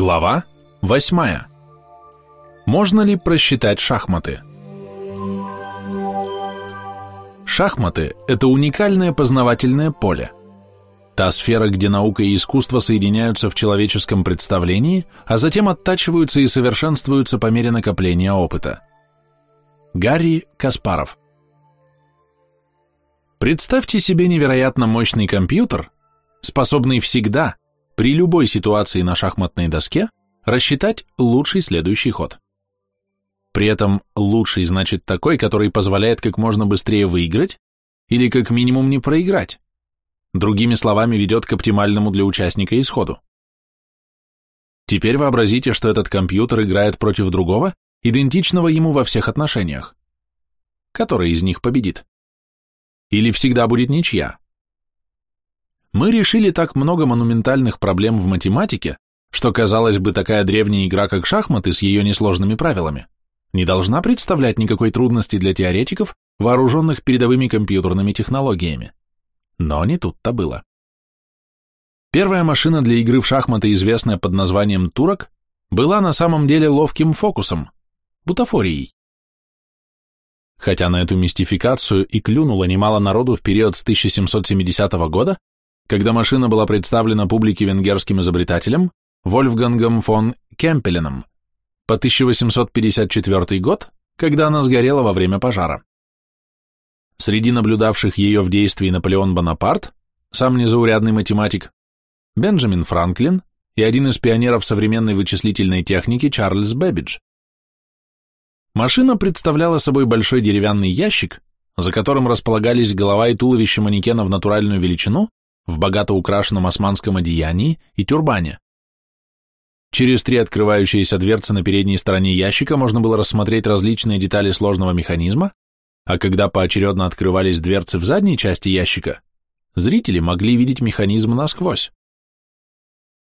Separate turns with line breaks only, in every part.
Глава 8. Можно ли просчитать шахматы? Шахматы – это уникальное познавательное поле. Та сфера, где наука и искусство соединяются в человеческом представлении, а затем оттачиваются и совершенствуются по мере накопления опыта. Гарри Каспаров Представьте себе невероятно мощный компьютер, способный всегда, при любой ситуации на шахматной доске рассчитать лучший следующий ход. При этом лучший значит такой, который позволяет как можно быстрее выиграть или как минимум не проиграть. Другими словами, ведет к оптимальному для участника исходу. Теперь вообразите, что этот компьютер играет против другого, идентичного ему во всех отношениях. Который из них победит? Или всегда будет ничья? Мы решили так много монументальных проблем в математике, что, казалось бы, такая древняя игра, как шахматы с ее несложными правилами, не должна представлять никакой трудности для теоретиков, вооруженных передовыми компьютерными технологиями. Но не тут-то было. Первая машина для игры в шахматы, известная под названием «Турок», была на самом деле ловким фокусом, бутафорией. Хотя на эту мистификацию и клюнуло немало народу в период с 1770 года, когда машина была представлена публике венгерским изобретателем Вольфгангом фон Кемпеленом по 1854 год, когда она сгорела во время пожара. Среди наблюдавших ее в действии Наполеон Бонапарт, сам незаурядный математик, Бенджамин Франклин и один из пионеров современной вычислительной техники Чарльз Бэббидж. Машина представляла собой большой деревянный ящик, за которым располагались голова и туловище манекена в натуральную величину в богато украшенном османском одеянии и тюрбане. Через три открывающиеся дверцы на передней стороне ящика можно было рассмотреть различные детали сложного механизма, а когда поочередно открывались дверцы в задней части ящика, зрители могли видеть механизм насквозь.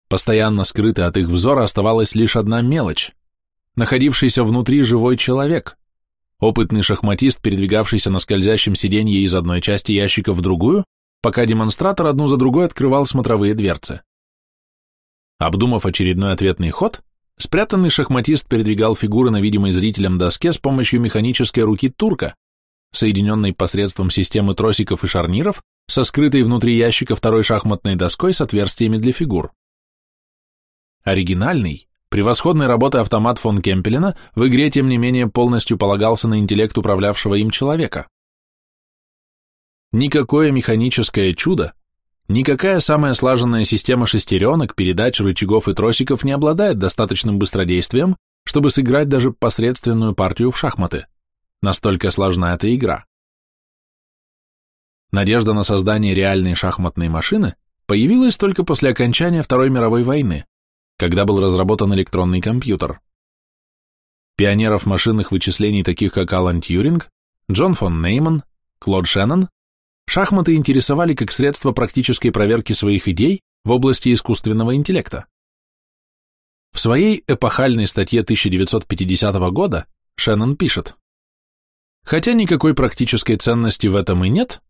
Постоянно скрытой от их взора оставалась лишь одна мелочь – находившийся внутри живой человек, опытный шахматист, передвигавшийся на скользящем сиденье из одной части ящика в другую пока демонстратор одну за другой открывал смотровые дверцы. Обдумав очередной ответный ход, спрятанный шахматист передвигал фигуры на видимой зрителям доске с помощью механической руки турка, соединенной посредством системы тросиков и шарниров со скрытой внутри ящика второй шахматной доской с отверстиями для фигур. Оригинальный, превосходной работы автомат фон Кемпелена в игре, тем не менее, полностью полагался на интеллект управлявшего им человека. Никакое механическое чудо, никакая самая слаженная система шестеренок, передач, рычагов и тросиков не обладает достаточным быстродействием, чтобы сыграть даже посредственную партию в шахматы. Настолько сложна эта игра. Надежда на создание реальной шахматной машины появилась только после окончания Второй мировой войны, когда был разработан электронный компьютер. Пионеров машинных вычислений, таких как Алан Тьюринг, Джон фон Нейман, Клод Шеннон, Шахматы интересовали как средство практической проверки своих идей в области искусственного интеллекта. В своей эпохальной статье 1950 года Шеннон пишет, «Хотя никакой практической ценности в этом и нет,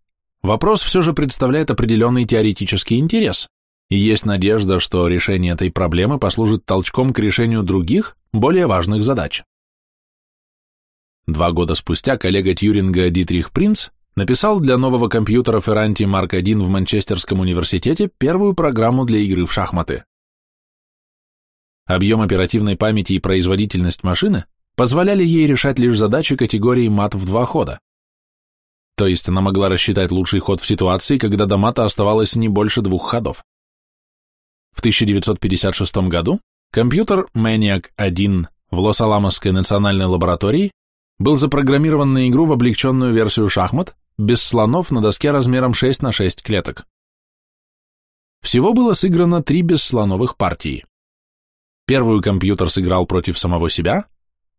вопрос все же представляет определенный теоретический интерес, и есть надежда, что решение этой проблемы послужит толчком к решению других, более важных задач». Два года спустя коллега Тьюринга Дитрих Принц написал для нового компьютера Ferranti Mark I в Манчестерском университете первую программу для игры в шахматы. Объем оперативной памяти и производительность машины позволяли ей решать лишь задачи категории мат в два хода. То есть она могла рассчитать лучший ход в ситуации, когда до мата оставалось не больше двух ходов. В 1956 году компьютер Maniac 1 в Лос-Аламосской национальной лаборатории был запрограммирован на игру в облегченную версию шахмат, без слонов на доске размером 6 на 6 клеток. Всего было сыграно три бесслоновых партии. Первую компьютер сыграл против самого себя,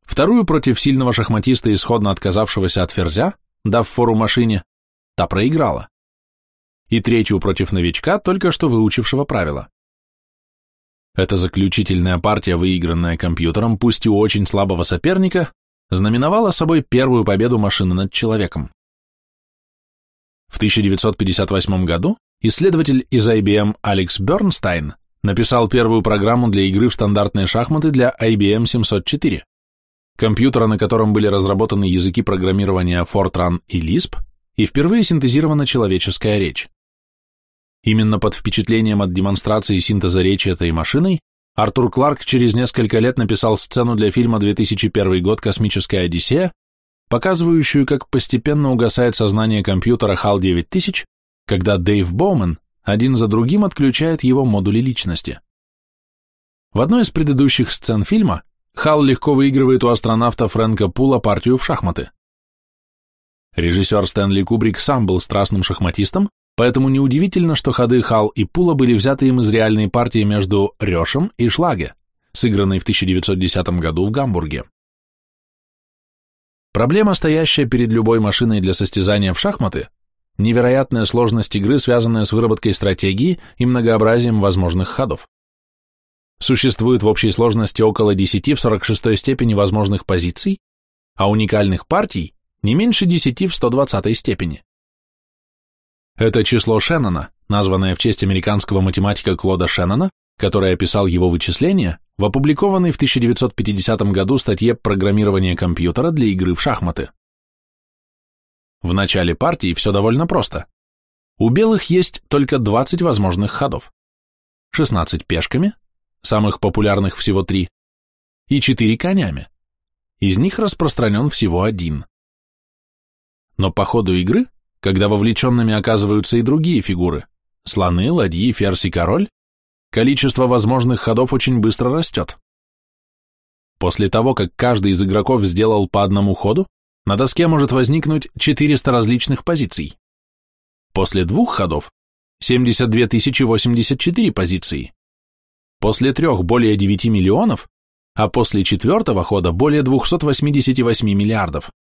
вторую против сильного шахматиста, исходно отказавшегося от ферзя, дав фору машине, та проиграла, и третью против новичка, только что выучившего правила. Эта заключительная партия, выигранная компьютером, пусть и у очень слабого соперника, знаменовала собой первую победу машины над человеком. В 1958 году исследователь из IBM Алекс Бернстайн написал первую программу для игры в стандартные шахматы для IBM 704, компьютера, на котором были разработаны языки программирования Fortran и Lisp, и впервые синтезирована человеческая речь. Именно под впечатлением от демонстрации синтеза речи этой машиной Артур Кларк через несколько лет написал сцену для фильма 2001 год «Космическая Одиссея», показывающую, как постепенно угасает сознание компьютера HAL 9000, когда Дэйв Боумен один за другим отключает его модули личности. В одной из предыдущих сцен фильма Хал легко выигрывает у астронавта Фрэнка Пула партию в шахматы. Режиссер Стэнли Кубрик сам был страстным шахматистом, поэтому неудивительно, что ходы Хал и Пула были взяты им из реальной партии между Рёшем и Шлаге, сыгранной в 1910 году в Гамбурге. Проблема, стоящая перед любой машиной для состязания в шахматы, невероятная сложность игры, связанная с выработкой стратегии и многообразием возможных ходов. Существует в общей сложности около 10 в 46 степени возможных позиций, а уникальных партий не меньше 10 в 120 степени. Это число Шеннона, названное в честь американского математика Клода Шеннона, который описал его вычисления, в опубликованной в 1950 году статье «Программирование компьютера для игры в шахматы». В начале партии все довольно просто. У белых есть только 20 возможных ходов. 16 пешками, самых популярных всего три, и 4 конями. Из них распространен всего один. Но по ходу игры, когда вовлеченными оказываются и другие фигуры, слоны, ладьи, ферзь и король, количество возможных ходов очень быстро растет. После того, как каждый из игроков сделал по одному ходу, на доске может возникнуть 400 различных позиций. После двух ходов – 72 084 позиции. После трех – более 9 миллионов, а после четвертого хода – более 288 миллиардов.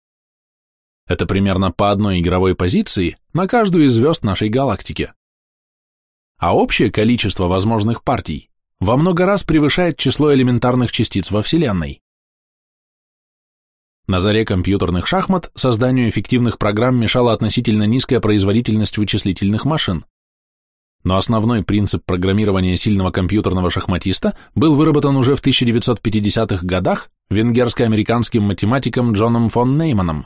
Это примерно по одной игровой позиции на каждую из звезд нашей галактики. А общее количество возможных партий во много раз превышает число элементарных частиц во Вселенной. На заре компьютерных шахмат созданию эффективных программ мешала относительно низкая производительность вычислительных машин. Но основной принцип программирования сильного компьютерного шахматиста был выработан уже в 1950-х годах венгерско-американским математиком Джоном фон Нейманом.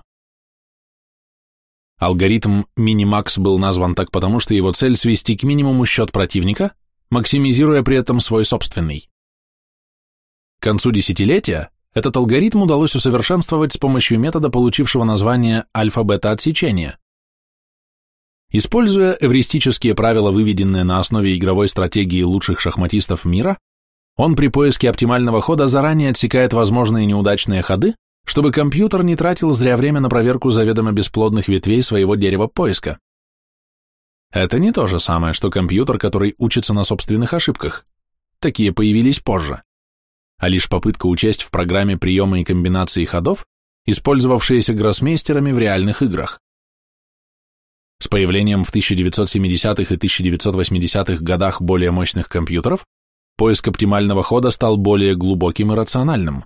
Алгоритм Minimax был назван так потому, что его цель свести к минимуму счет противника, максимизируя при этом свой собственный. К концу десятилетия этот алгоритм удалось усовершенствовать с помощью метода, получившего название альфа-бета-отсечения. Используя эвристические правила, выведенные на основе игровой стратегии лучших шахматистов мира, он при поиске оптимального хода заранее отсекает возможные неудачные ходы, чтобы компьютер не тратил зря время на проверку заведомо бесплодных ветвей своего дерева поиска. Это не то же самое, что компьютер, который учится на собственных ошибках. Такие появились позже а лишь попытка учесть в программе приемы и комбинации ходов, использовавшиеся гроссмейстерами в реальных играх. С появлением в 1970-х и 1980-х годах более мощных компьютеров, поиск оптимального хода стал более глубоким и рациональным.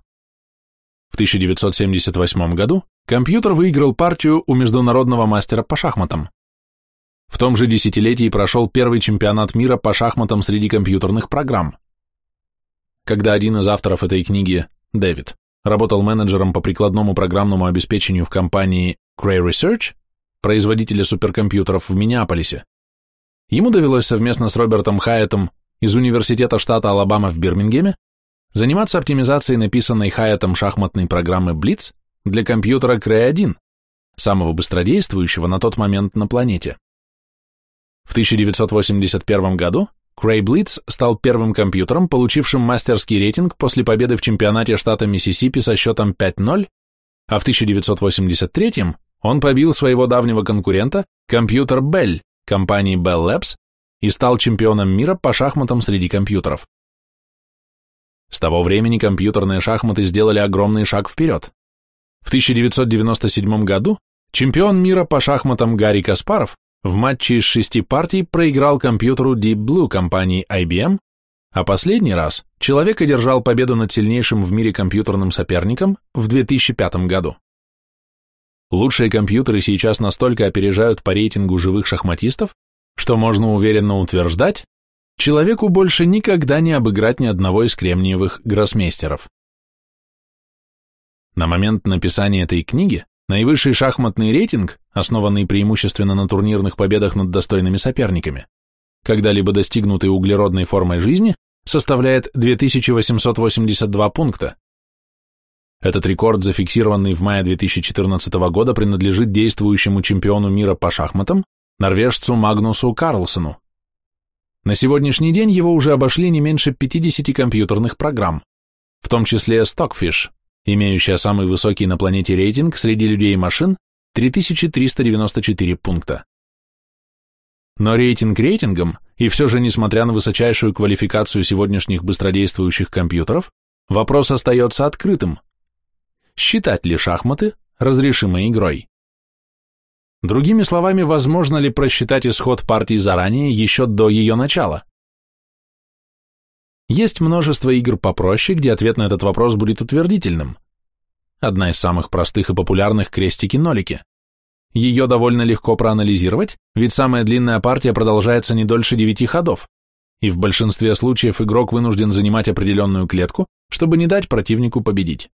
В 1978 году компьютер выиграл партию у международного мастера по шахматам. В том же десятилетии прошел первый чемпионат мира по шахматам среди компьютерных программ когда один из авторов этой книги, Дэвид, работал менеджером по прикладному программному обеспечению в компании Cray Research, производителя суперкомпьютеров в Миннеаполисе. Ему довелось совместно с Робертом Хайетом из Университета штата Алабама в Бирмингеме заниматься оптимизацией написанной Хайетом шахматной программы Blitz для компьютера Cray 1, самого быстродействующего на тот момент на планете. В 1981 году Cray Blitz стал первым компьютером, получившим мастерский рейтинг после победы в чемпионате штата Миссисипи со счетом 5-0, а в 1983 он побил своего давнего конкурента, компьютер Bell, компании Bell Labs, и стал чемпионом мира по шахматам среди компьютеров. С того времени компьютерные шахматы сделали огромный шаг вперед. В 1997 году чемпион мира по шахматам Гарри Каспаров в матче из шести партий проиграл компьютеру Deep Blue компании IBM, а последний раз человек одержал победу над сильнейшим в мире компьютерным соперником в 2005 году. Лучшие компьютеры сейчас настолько опережают по рейтингу живых шахматистов, что можно уверенно утверждать, человеку больше никогда не обыграть ни одного из кремниевых гроссмейстеров. На момент написания этой книги наивысший шахматный рейтинг, основанный преимущественно на турнирных победах над достойными соперниками, когда-либо достигнутый углеродной формой жизни, составляет 2882 пункта. Этот рекорд, зафиксированный в мае 2014 года, принадлежит действующему чемпиону мира по шахматам, норвежцу Магнусу Карлсону. На сегодняшний день его уже обошли не меньше 50 компьютерных программ, в том числе Stockfish, имеющая самый высокий на планете рейтинг среди людей и машин 3394 пункта. Но рейтинг рейтингом, и все же, несмотря на высочайшую квалификацию сегодняшних быстродействующих компьютеров, вопрос остается открытым. Считать ли шахматы разрешимой игрой? Другими словами, возможно ли просчитать исход партии заранее, еще до ее начала? Есть множество игр попроще, где ответ на этот вопрос будет утвердительным. Одна из самых простых и популярных – крестики-нолики. Ее довольно легко проанализировать, ведь самая длинная партия продолжается не дольше девяти ходов, и в большинстве случаев игрок вынужден занимать определенную клетку, чтобы не дать противнику победить.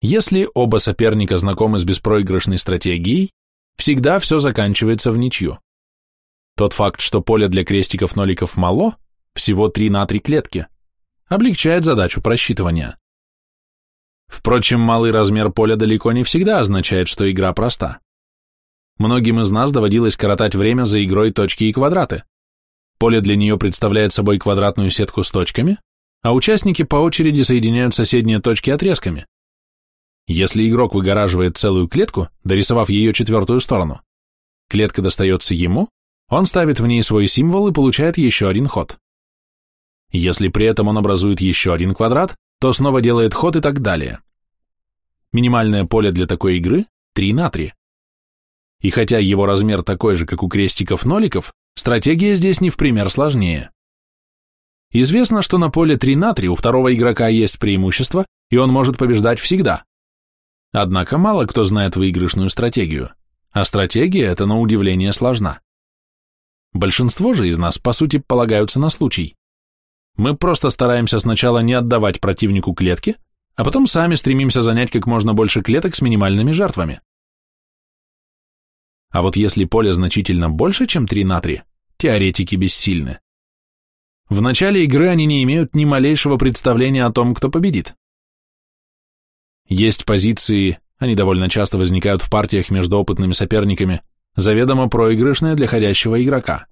Если оба соперника знакомы с беспроигрышной стратегией, всегда все заканчивается в ничью. Тот факт, что поле для крестиков-ноликов мало, всего 3 на 3 клетки, облегчает задачу просчитывания. Впрочем, малый размер поля далеко не всегда означает, что игра проста. Многим из нас доводилось коротать время за игрой точки и квадраты. Поле для нее представляет собой квадратную сетку с точками, а участники по очереди соединяют соседние точки отрезками. Если игрок выгораживает целую клетку, дорисовав ее четвертую сторону, клетка достается ему, он ставит в ней свой символ и получает еще один ход. Если при этом он образует еще один квадрат, то снова делает ход и так далее. Минимальное поле для такой игры – 3 на 3. И хотя его размер такой же, как у крестиков-ноликов, стратегия здесь не в пример сложнее. Известно, что на поле 3 на 3 у второго игрока есть преимущество, и он может побеждать всегда. Однако мало кто знает выигрышную стратегию, а стратегия эта на удивление сложна. Большинство же из нас, по сути, полагаются на случай. Мы просто стараемся сначала не отдавать противнику клетки, а потом сами стремимся занять как можно больше клеток с минимальными жертвами. А вот если поле значительно больше, чем 3 на 3, теоретики бессильны. В начале игры они не имеют ни малейшего представления о том, кто победит. Есть позиции, они довольно часто возникают в партиях между опытными соперниками, заведомо проигрышные для ходящего игрока.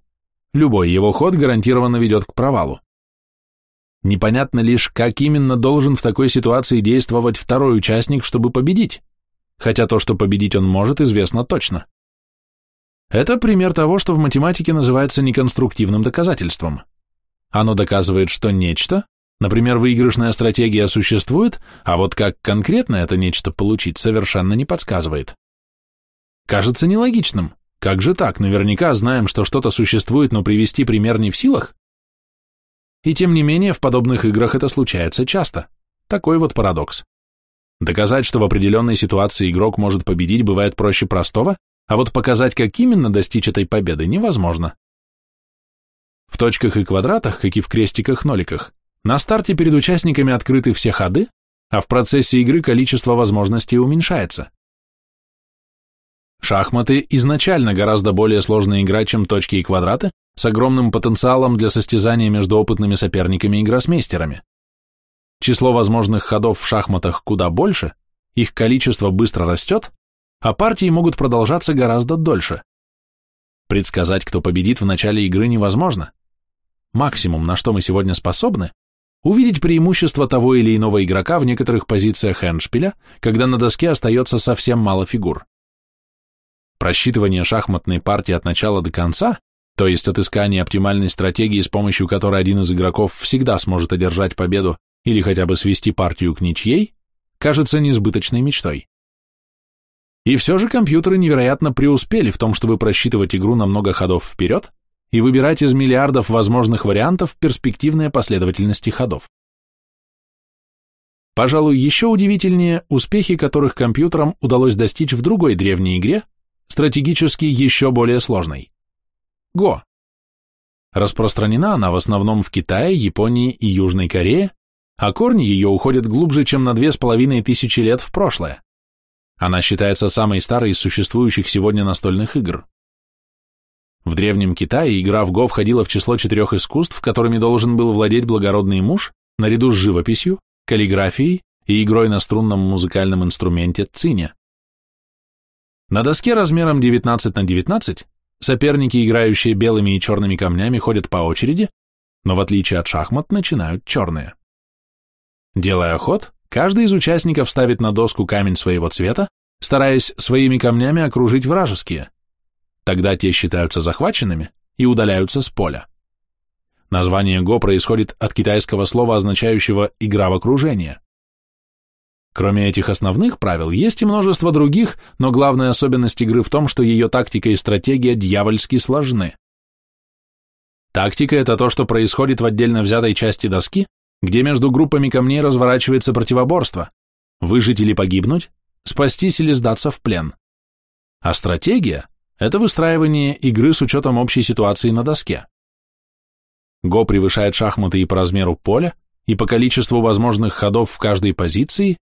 Любой его ход гарантированно ведет к провалу. Непонятно лишь, как именно должен в такой ситуации действовать второй участник, чтобы победить, хотя то, что победить он может, известно точно. Это пример того, что в математике называется неконструктивным доказательством. Оно доказывает, что нечто, Например, выигрышная стратегия существует, а вот как конкретно это нечто получить совершенно не подсказывает. Кажется нелогичным. Как же так? Наверняка знаем, что что-то существует, но привести пример не в силах? И тем не менее, в подобных играх это случается часто. Такой вот парадокс. Доказать, что в определенной ситуации игрок может победить, бывает проще простого, а вот показать, как именно достичь этой победы, невозможно. В точках и квадратах, как и в крестиках-ноликах, на старте перед участниками открыты все ходы, а в процессе игры количество возможностей уменьшается. Шахматы изначально гораздо более сложная игра, чем точки и квадраты, с огромным потенциалом для состязания между опытными соперниками и гроссмейстерами. Число возможных ходов в шахматах куда больше, их количество быстро растет, а партии могут продолжаться гораздо дольше. Предсказать, кто победит в начале игры невозможно. Максимум, на что мы сегодня способны, увидеть преимущество того или иного игрока в некоторых позициях эндшпиля, когда на доске остается совсем мало фигур. Просчитывание шахматной партии от начала до конца, то есть отыскание оптимальной стратегии, с помощью которой один из игроков всегда сможет одержать победу или хотя бы свести партию к ничьей, кажется несбыточной мечтой. И все же компьютеры невероятно преуспели в том, чтобы просчитывать игру на много ходов вперед и выбирать из миллиардов возможных вариантов перспективные последовательности ходов. Пожалуй, еще удивительнее успехи, которых компьютерам удалось достичь в другой древней игре, стратегически еще более сложной – Го. Распространена она в основном в Китае, Японии и Южной Корее, а корни ее уходят глубже, чем на две с половиной тысячи лет в прошлое. Она считается самой старой из существующих сегодня настольных игр. В Древнем Китае игра в Го входила в число четырех искусств, которыми должен был владеть благородный муж, наряду с живописью, каллиграфией и игрой на струнном музыкальном инструменте цине. На доске размером 19 на 19 соперники, играющие белыми и черными камнями, ходят по очереди, но в отличие от шахмат начинают черные. Делая ход, каждый из участников ставит на доску камень своего цвета, стараясь своими камнями окружить вражеские. Тогда те считаются захваченными и удаляются с поля. Название «го» происходит от китайского слова, означающего «игра в окружение». Кроме этих основных правил, есть и множество других, но главная особенность игры в том, что ее тактика и стратегия дьявольски сложны. Тактика – это то, что происходит в отдельно взятой части доски, где между группами камней разворачивается противоборство, выжить или погибнуть, спастись или сдаться в плен. А стратегия – это выстраивание игры с учетом общей ситуации на доске. Го превышает шахматы и по размеру поля, и по количеству возможных ходов в каждой позиции,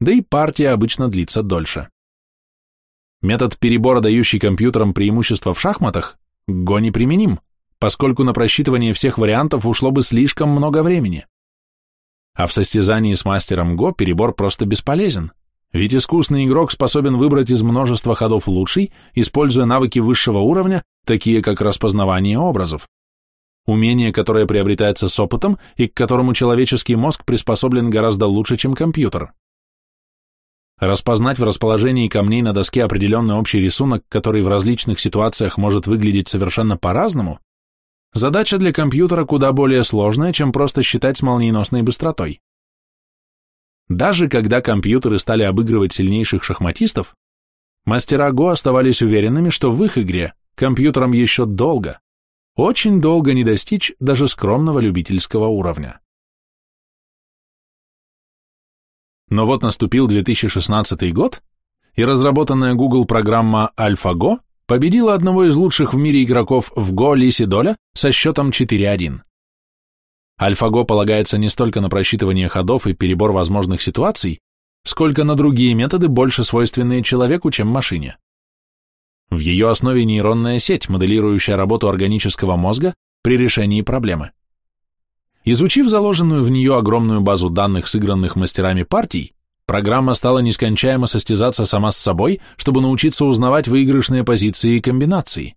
да и партия обычно длится дольше. Метод перебора, дающий компьютерам преимущество в шахматах, Го неприменим, поскольку на просчитывание всех вариантов ушло бы слишком много времени. А в состязании с мастером Го перебор просто бесполезен, ведь искусный игрок способен выбрать из множества ходов лучший, используя навыки высшего уровня, такие как распознавание образов. Умение, которое приобретается с опытом и к которому человеческий мозг приспособлен гораздо лучше, чем компьютер. Распознать в расположении камней на доске определенный общий рисунок, который в различных ситуациях может выглядеть совершенно по-разному, Задача для компьютера куда более сложная, чем просто считать с молниеносной быстротой. Даже когда компьютеры стали обыгрывать сильнейших шахматистов, мастера Го оставались уверенными, что в их игре компьютерам еще долго, очень долго не достичь даже скромного любительского уровня. Но вот наступил 2016 год, и разработанная Google программа AlphaGo победила одного из лучших в мире игроков в Го Лиси Доля со счетом 4-1. Альфа-Го полагается не столько на просчитывание ходов и перебор возможных ситуаций, сколько на другие методы, больше свойственные человеку, чем машине. В ее основе нейронная сеть, моделирующая работу органического мозга при решении проблемы. Изучив заложенную в нее огромную базу данных сыгранных мастерами партий, Программа стала нескончаемо состязаться сама с собой, чтобы научиться узнавать выигрышные позиции и комбинации.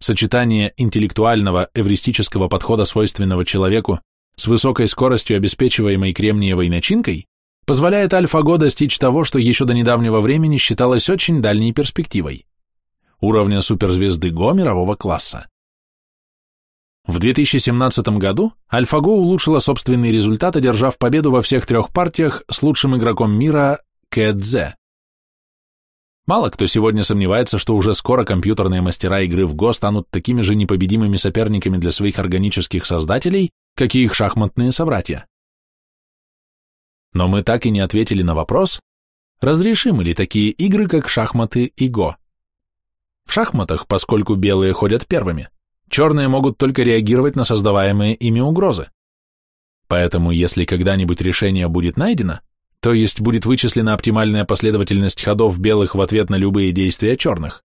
Сочетание интеллектуального эвристического подхода, свойственного человеку, с высокой скоростью, обеспечиваемой кремниевой начинкой, позволяет AlphaGo достичь того, что еще до недавнего времени считалось очень дальней перспективой – уровня суперзвезды Го мирового класса. В 2017 году AlphaGo улучшила собственный результат, одержав победу во всех трех партиях с лучшим игроком мира Кэдзе. Мало кто сегодня сомневается, что уже скоро компьютерные мастера игры в Го станут такими же непобедимыми соперниками для своих органических создателей, как и их шахматные собратья. Но мы так и не ответили на вопрос, разрешимы ли такие игры, как шахматы и Го. В шахматах, поскольку белые ходят первыми, черные могут только реагировать на создаваемые ими угрозы. Поэтому, если когда-нибудь решение будет найдено, то есть будет вычислена оптимальная последовательность ходов белых в ответ на любые действия черных,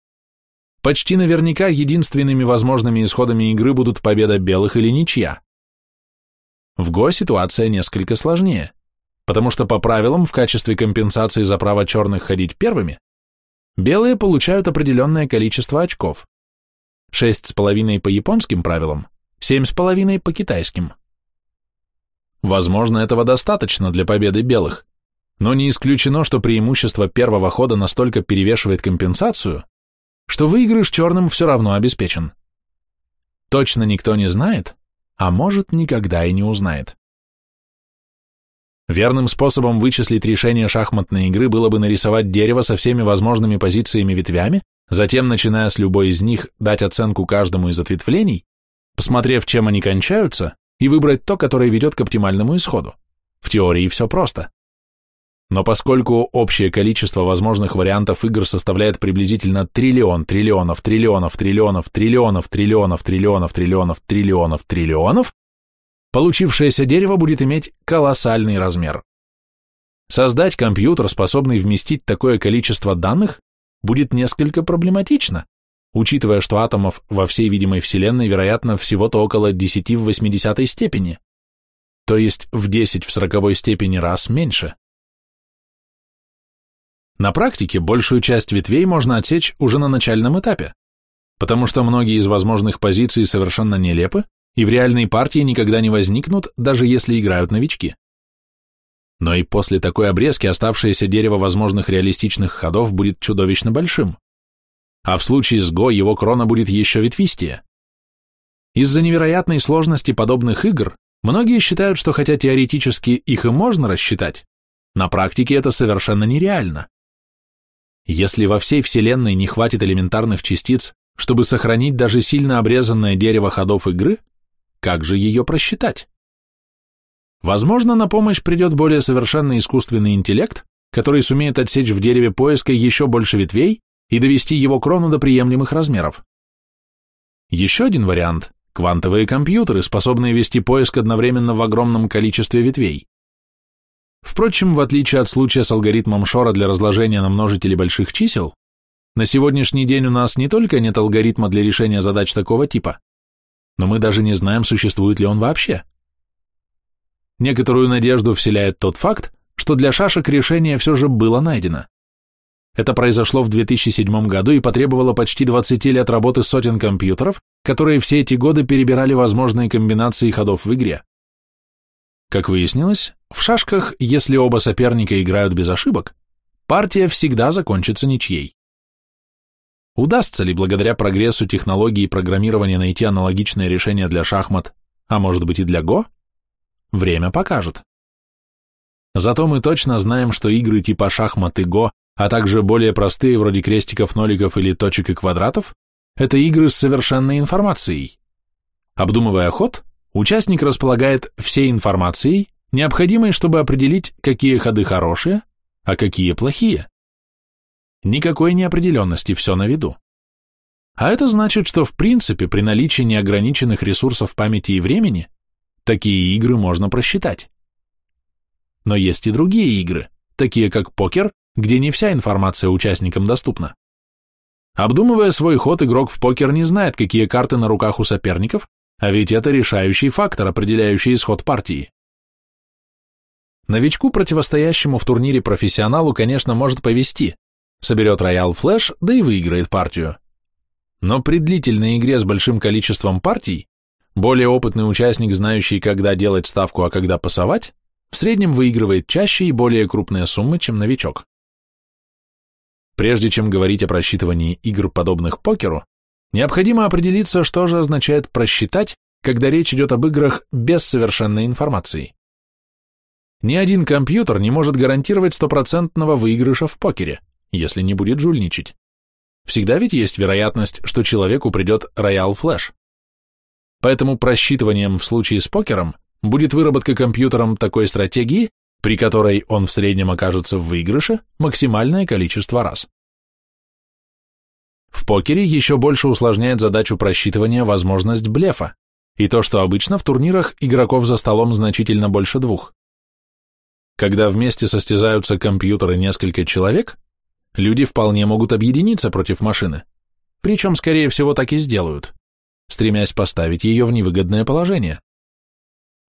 почти наверняка единственными возможными исходами игры будут победа белых или ничья. В ГО ситуация несколько сложнее, потому что по правилам в качестве компенсации за право черных ходить первыми, белые получают определенное количество очков, Шесть с половиной по японским правилам, семь с половиной по китайским. Возможно, этого достаточно для победы белых, но не исключено, что преимущество первого хода настолько перевешивает компенсацию, что выигрыш черным все равно обеспечен. Точно никто не знает, а может никогда и не узнает. Верным способом вычислить решение шахматной игры было бы нарисовать дерево со всеми возможными позициями ветвями Затем, начиная с любой из них, дать оценку каждому из ответвлений, посмотрев, чем они кончаются, и выбрать то, которое ведет к оптимальному исходу. В теории все просто. Но поскольку общее количество возможных вариантов игр составляет приблизительно триллион триллионов триллионов триллионов триллионов триллионов триллионов триллионов триллионов триллионов, получившееся дерево будет иметь колоссальный размер. Создать компьютер, способный вместить такое количество данных, будет несколько проблематично, учитывая, что атомов во всей видимой Вселенной, вероятно, всего-то около 10 в 80 степени, то есть в 10 в 40 степени раз меньше. На практике большую часть ветвей можно отсечь уже на начальном этапе, потому что многие из возможных позиций совершенно нелепы и в реальной партии никогда не возникнут, даже если играют новички. Но и после такой обрезки оставшееся дерево возможных реалистичных ходов будет чудовищно большим. А в случае с Го его крона будет еще ветвистее. Из-за невероятной сложности подобных игр многие считают, что хотя теоретически их и можно рассчитать, на практике это совершенно нереально. Если во всей Вселенной не хватит элементарных частиц, чтобы сохранить даже сильно обрезанное дерево ходов игры, как же ее просчитать? Возможно, на помощь придет более совершенный искусственный интеллект, который сумеет отсечь в дереве поиска еще больше ветвей и довести его крону до приемлемых размеров. Еще один вариант – квантовые компьютеры, способные вести поиск одновременно в огромном количестве ветвей. Впрочем, в отличие от случая с алгоритмом Шора для разложения на множители больших чисел, на сегодняшний день у нас не только нет алгоритма для решения задач такого типа, но мы даже не знаем, существует ли он вообще. Некоторую надежду вселяет тот факт, что для шашек решение все же было найдено. Это произошло в 2007 году и потребовало почти 20 лет работы сотен компьютеров, которые все эти годы перебирали возможные комбинации ходов в игре. Как выяснилось, в шашках, если оба соперника играют без ошибок, партия всегда закончится ничьей. Удастся ли благодаря прогрессу технологии программирования найти аналогичное решение для шахмат, а может быть и для Го? Время покажет. Зато мы точно знаем, что игры типа шахмат и Го, а также более простые вроде крестиков, ноликов или точек и квадратов, это игры с совершенной информацией. Обдумывая ход, Участник располагает всей информацией, необходимой, чтобы определить, какие ходы хорошие, а какие плохие. Никакой неопределенности, все на виду. А это значит, что в принципе при наличии неограниченных ресурсов памяти и времени такие игры можно просчитать. Но есть и другие игры, такие как покер, где не вся информация участникам доступна. Обдумывая свой ход, игрок в покер не знает, какие карты на руках у соперников, а ведь это решающий фактор, определяющий исход партии. Новичку, противостоящему в турнире профессионалу, конечно, может повезти. Соберет роял флэш, да и выиграет партию. Но при длительной игре с большим количеством партий, более опытный участник, знающий, когда делать ставку, а когда пасовать, в среднем выигрывает чаще и более крупные суммы, чем новичок. Прежде чем говорить о просчитывании игр, подобных покеру, Необходимо определиться, что же означает просчитать, когда речь идет об играх без совершенной информации. Ни один компьютер не может гарантировать стопроцентного выигрыша в покере, если не будет жульничать. Всегда ведь есть вероятность, что человеку придет роял флэш. Поэтому просчитыванием в случае с покером будет выработка компьютером такой стратегии, при которой он в среднем окажется в выигрыше максимальное количество раз. В покере еще больше усложняет задачу просчитывания возможность блефа, и то, что обычно в турнирах игроков за столом значительно больше двух. Когда вместе состязаются компьютеры несколько человек, люди вполне могут объединиться против машины, причем, скорее всего, так и сделают, стремясь поставить ее в невыгодное положение.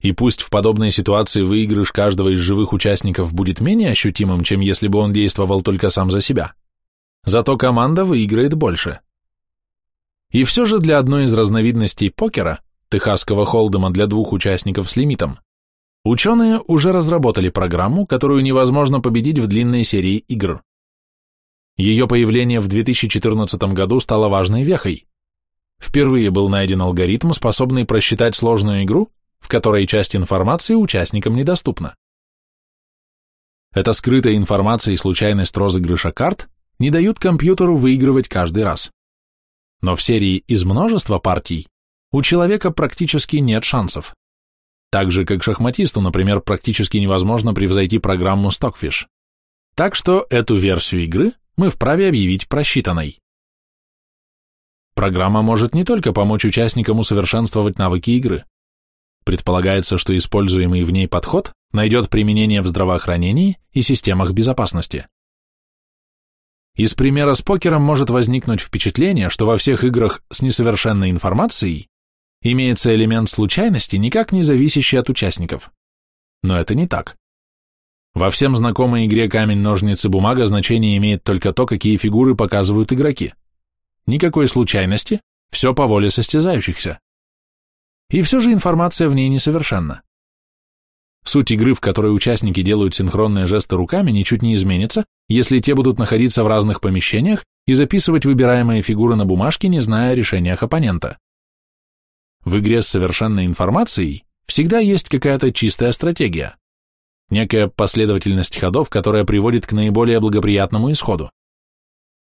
И пусть в подобной ситуации выигрыш каждого из живых участников будет менее ощутимым, чем если бы он действовал только сам за себя, Зато команда выиграет больше. И все же для одной из разновидностей покера, техасского холдема для двух участников с лимитом, ученые уже разработали программу, которую невозможно победить в длинной серии игр. Ее появление в 2014 году стало важной вехой. Впервые был найден алгоритм, способный просчитать сложную игру, в которой часть информации участникам недоступна. Эта скрытая информация и случайность розыгрыша карт не дают компьютеру выигрывать каждый раз. Но в серии из множества партий у человека практически нет шансов. Так же, как шахматисту, например, практически невозможно превзойти программу Stockfish. Так что эту версию игры мы вправе объявить просчитанной. Программа может не только помочь участникам усовершенствовать навыки игры. Предполагается, что используемый в ней подход найдет применение в здравоохранении и системах безопасности. Из примера с покером может возникнуть впечатление, что во всех играх с несовершенной информацией имеется элемент случайности, никак не зависящий от участников. Но это не так. Во всем знакомой игре камень-ножницы-бумага значение имеет только то, какие фигуры показывают игроки. Никакой случайности, все по воле состязающихся. И все же информация в ней несовершенна. Суть игры, в которой участники делают синхронные жесты руками, ничуть не изменится, если те будут находиться в разных помещениях и записывать выбираемые фигуры на бумажке, не зная о решениях оппонента. В игре с совершенной информацией всегда есть какая-то чистая стратегия, некая последовательность ходов, которая приводит к наиболее благоприятному исходу.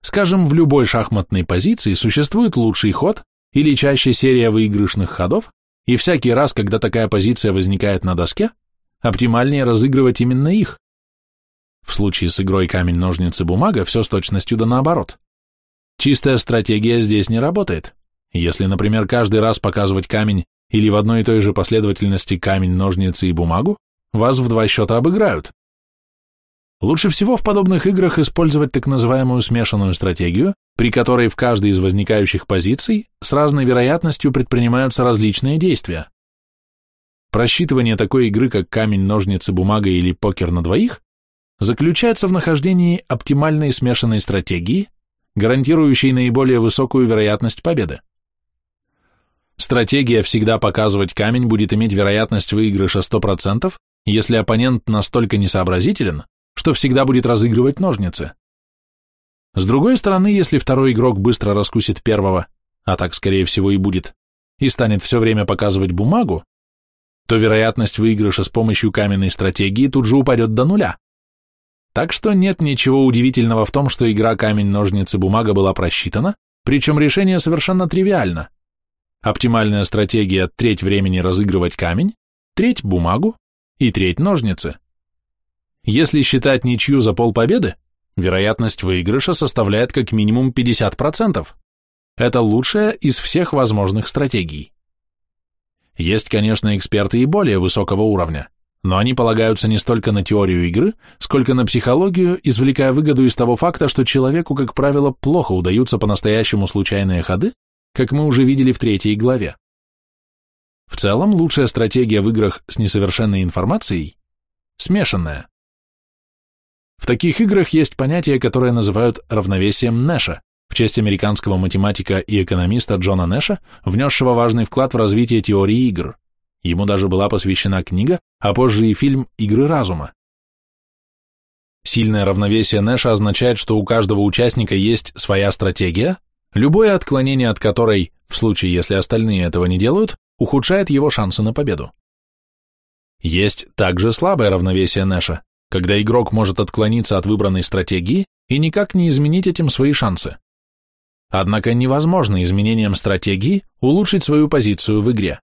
Скажем, в любой шахматной позиции существует лучший ход или чаще серия выигрышных ходов, и всякий раз, когда такая позиция возникает на доске, оптимальнее разыгрывать именно их. В случае с игрой камень-ножницы-бумага все с точностью да наоборот. Чистая стратегия здесь не работает. Если, например, каждый раз показывать камень или в одной и той же последовательности камень, ножницы и бумагу, вас в два счета обыграют. Лучше всего в подобных играх использовать так называемую смешанную стратегию, при которой в каждой из возникающих позиций с разной вероятностью предпринимаются различные действия. Просчитывание такой игры, как камень, ножницы, бумага или покер на двоих, заключается в нахождении оптимальной смешанной стратегии, гарантирующей наиболее высокую вероятность победы. Стратегия всегда показывать камень будет иметь вероятность выигрыша 100%, если оппонент настолько несообразителен, что всегда будет разыгрывать ножницы. С другой стороны, если второй игрок быстро раскусит первого, а так, скорее всего, и будет, и станет все время показывать бумагу, то вероятность выигрыша с помощью каменной стратегии тут же упадет до нуля. Так что нет ничего удивительного в том, что игра камень-ножницы-бумага была просчитана, причем решение совершенно тривиально. Оптимальная стратегия – треть времени разыгрывать камень, треть – бумагу и треть – ножницы. Если считать ничью за полпобеды, вероятность выигрыша составляет как минимум 50%. Это лучшая из всех возможных стратегий. Есть, конечно, эксперты и более высокого уровня, но они полагаются не столько на теорию игры, сколько на психологию, извлекая выгоду из того факта, что человеку, как правило, плохо удаются по-настоящему случайные ходы, как мы уже видели в третьей главе. В целом, лучшая стратегия в играх с несовершенной информацией – смешанная. В таких играх есть понятие, которое называют равновесием Нэша, в честь американского математика и экономиста Джона Нэша, внесшего важный вклад в развитие теории игр. Ему даже была посвящена книга, а позже и фильм «Игры разума». Сильное равновесие Нэша означает, что у каждого участника есть своя стратегия, любое отклонение от которой, в случае если остальные этого не делают, ухудшает его шансы на победу. Есть также слабое равновесие Нэша, когда игрок может отклониться от выбранной стратегии и никак не изменить этим свои шансы. Однако невозможно изменением стратегии улучшить свою позицию в игре.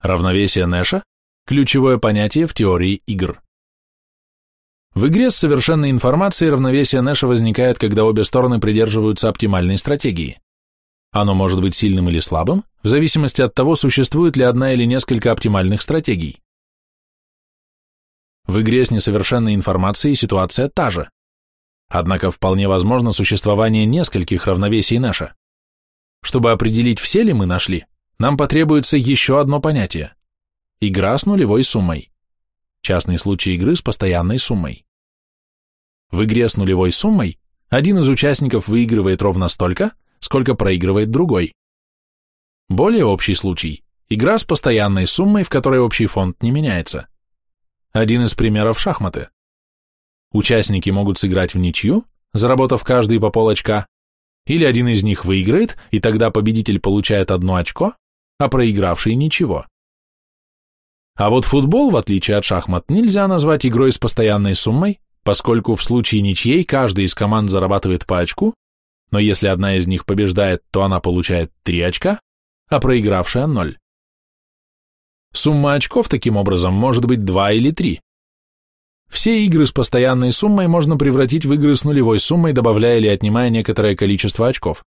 Равновесие Нэша – ключевое понятие в теории игр. В игре с совершенной информацией равновесие Нэша возникает, когда обе стороны придерживаются оптимальной стратегии. Оно может быть сильным или слабым, в зависимости от того, существует ли одна или несколько оптимальных стратегий. В игре с несовершенной информацией ситуация та же. Однако вполне возможно существование нескольких равновесий Нэша. Чтобы определить, все ли мы нашли, нам потребуется еще одно понятие – игра с нулевой суммой. Частный случай игры с постоянной суммой. В игре с нулевой суммой один из участников выигрывает ровно столько, сколько проигрывает другой. Более общий случай – игра с постоянной суммой, в которой общий фонд не меняется. Один из примеров шахматы. Участники могут сыграть в ничью, заработав каждый по полочка, или один из них выиграет, и тогда победитель получает одно очко, а проигравший ничего. А вот футбол, в отличие от шахмат, нельзя назвать игрой с постоянной суммой, поскольку в случае ничьей каждый из команд зарабатывает по очку, но если одна из них побеждает, то она получает 3 очка, а проигравшая – 0. Сумма очков таким образом может быть 2 или 3. все игры с постоянной суммой можно превратить в игры с нулевой суммой, добавляя или отнимая некоторое количество очков.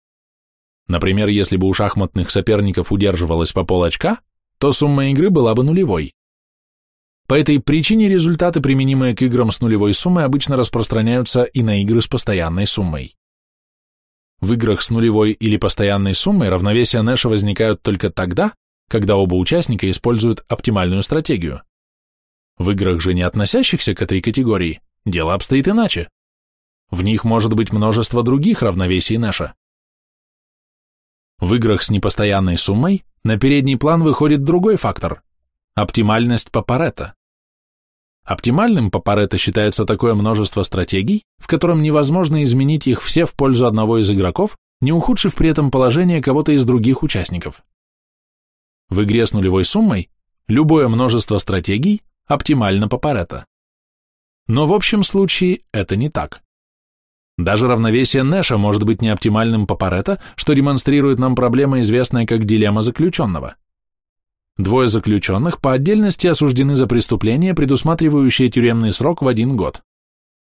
Например, если бы у шахматных соперников удерживалось по пол очка, то сумма игры была бы нулевой. По этой причине результаты, применимые к играм с нулевой суммой, обычно распространяются и на игры с постоянной суммой. В играх с нулевой или постоянной суммой равновесия Нэша возникают только тогда, когда оба участника используют оптимальную стратегию. В играх же, не относящихся к этой категории, дело обстоит иначе. В них может быть множество других равновесий Нэша. В играх с непостоянной суммой на передний план выходит другой фактор – оптимальность по Паретто. Оптимальным по Паретто считается такое множество стратегий, в котором невозможно изменить их все в пользу одного из игроков, не ухудшив при этом положение кого-то из других участников. В игре с нулевой суммой любое множество стратегий оптимально по Паретто. Но в общем случае это не так. Даже равновесие Нэша может быть неоптимальным по Паретто, что демонстрирует нам проблема, известная как дилемма заключенного. Двое заключенных по отдельности осуждены за преступление, предусматривающее тюремный срок в один год.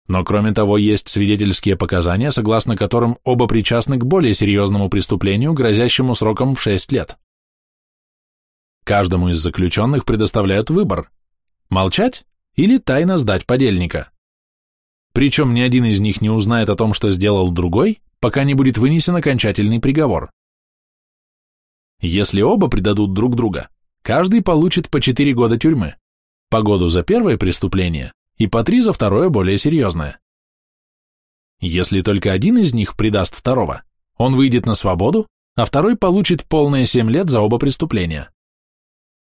Но кроме того, есть свидетельские показания, согласно которым оба причастны к более серьезному преступлению, грозящему сроком в 6 лет. Каждому из заключенных предоставляют выбор – молчать или тайно сдать подельника. Причем ни один из них не узнает о том, что сделал другой, пока не будет вынесен окончательный приговор. Если оба предадут друг друга, каждый получит по 4 года тюрьмы, по году за первое преступление и по 3 за второе более серьезное. Если только один из них предаст второго, он выйдет на свободу, а второй получит полные 7 лет за оба преступления.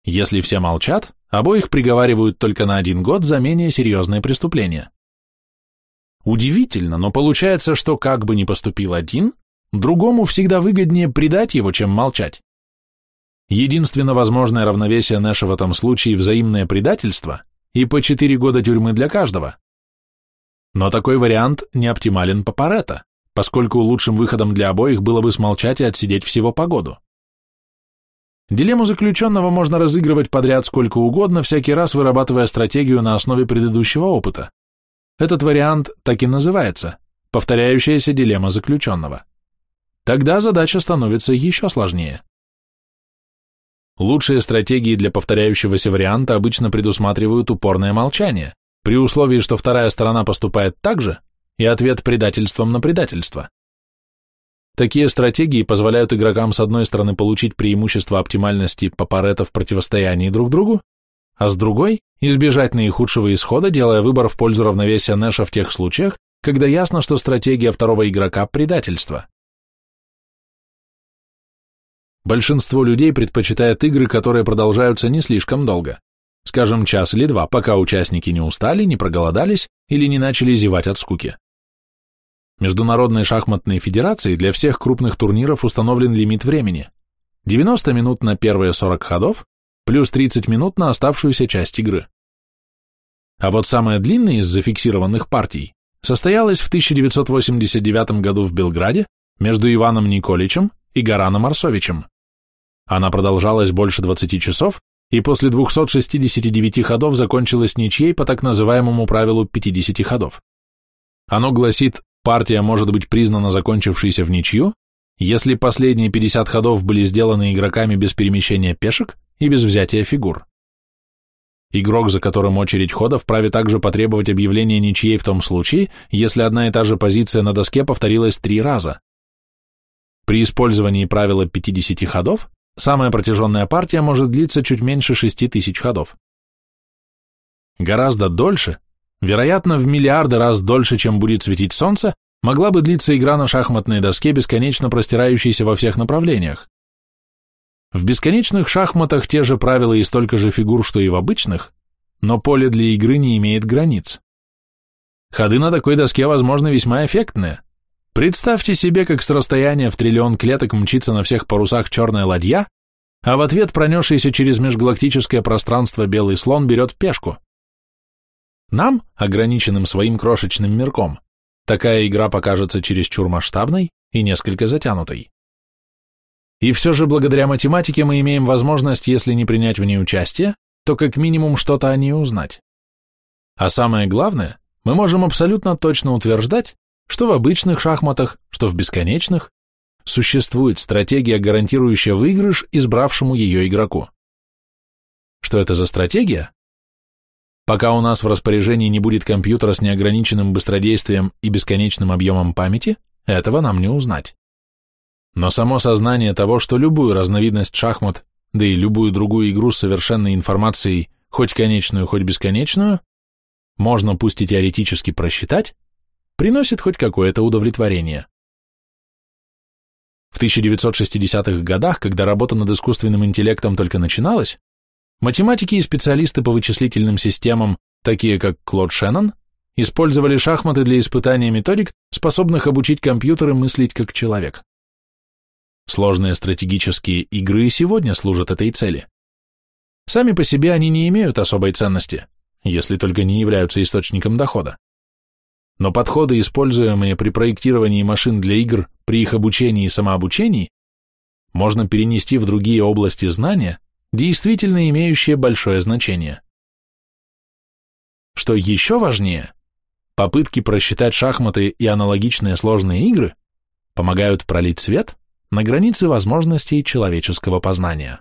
Если все молчат, обоих приговаривают только на один год за менее серьезные преступления. Удивительно, но получается, что как бы ни поступил один, другому всегда выгоднее предать его, чем молчать. Единственно возможное равновесие в этом случае – взаимное предательство и по 4 года тюрьмы для каждого. Но такой вариант не оптимален по Паретто, поскольку лучшим выходом для обоих было бы смолчать и отсидеть всего по году. Дилемму заключенного можно разыгрывать подряд сколько угодно, всякий раз вырабатывая стратегию на основе предыдущего опыта. Этот вариант так и называется – повторяющаяся дилемма заключенного. Тогда задача становится еще сложнее. Лучшие стратегии для повторяющегося варианта обычно предусматривают упорное молчание, при условии, что вторая сторона поступает так же, и ответ предательством на предательство. Такие стратегии позволяют игрокам с одной стороны получить преимущество оптимальности по Паретто в противостоянии друг другу, а с другой – избежать наихудшего исхода, делая выбор в пользу равновесия Нэша в тех случаях, когда ясно, что стратегия второго игрока – предательство. Большинство людей предпочитает игры, которые продолжаются не слишком долго, скажем, час или два, пока участники не устали, не проголодались или не начали зевать от скуки. Международной шахматной федерации для всех крупных турниров установлен лимит времени – 90 минут на первые 40 ходов, плюс 30 минут на оставшуюся часть игры. А вот самая длинная из зафиксированных партий состоялась в 1989 году в Белграде между Иваном Николичем и Гараном Арсовичем. Она продолжалась больше 20 часов и после 269 ходов закончилась ничьей по так называемому правилу 50 ходов. Оно гласит Партия может быть признана закончившейся в ничью, если последние 50 ходов были сделаны игроками без перемещения пешек и без взятия фигур. Игрок, за которым очередь хода, вправе также потребовать объявления ничьей в том случае, если одна и та же позиция на доске повторилась три раза. При использовании правила 50 ходов самая протяженная партия может длиться чуть меньше 6000 ходов. Гораздо дольше вероятно, в миллиарды раз дольше, чем будет светить солнце, могла бы длиться игра на шахматной доске, бесконечно простирающейся во всех направлениях. В бесконечных шахматах те же правила и столько же фигур, что и в обычных, но поле для игры не имеет границ. Ходы на такой доске, возможно, весьма эффектные. Представьте себе, как с расстояния в триллион клеток мчится на всех парусах черная ладья, а в ответ пронесшийся через межгалактическое пространство белый слон берет пешку. Нам, ограниченным своим крошечным мирком, такая игра покажется чересчур масштабной и несколько затянутой. И все же благодаря математике мы имеем возможность, если не принять в ней участие, то как минимум что-то о ней узнать. А самое главное, мы можем абсолютно точно утверждать, что в обычных шахматах, что в бесконечных, существует стратегия, гарантирующая выигрыш избравшему ее игроку. Что это за стратегия? Пока у нас в распоряжении не будет компьютера с неограниченным быстродействием и бесконечным объемом памяти, этого нам не узнать. Но само сознание того, что любую разновидность шахмат, да и любую другую игру с совершенной информацией, хоть конечную, хоть бесконечную, можно пусть и теоретически просчитать, приносит хоть какое-то удовлетворение. В 1960-х годах, когда работа над искусственным интеллектом только начиналась, математики и специалисты по вычислительным системам, такие как Клод Шеннон, использовали шахматы для испытания методик, способных обучить компьютеры мыслить как человек. Сложные стратегические игры сегодня служат этой цели. Сами по себе они не имеют особой ценности, если только не являются источником дохода но подходы, используемые при проектировании машин для игр при их обучении и самообучении, можно перенести в другие области знания, действительно имеющие большое значение. Что еще важнее, попытки просчитать шахматы и аналогичные сложные игры помогают пролить свет на границы возможностей человеческого познания.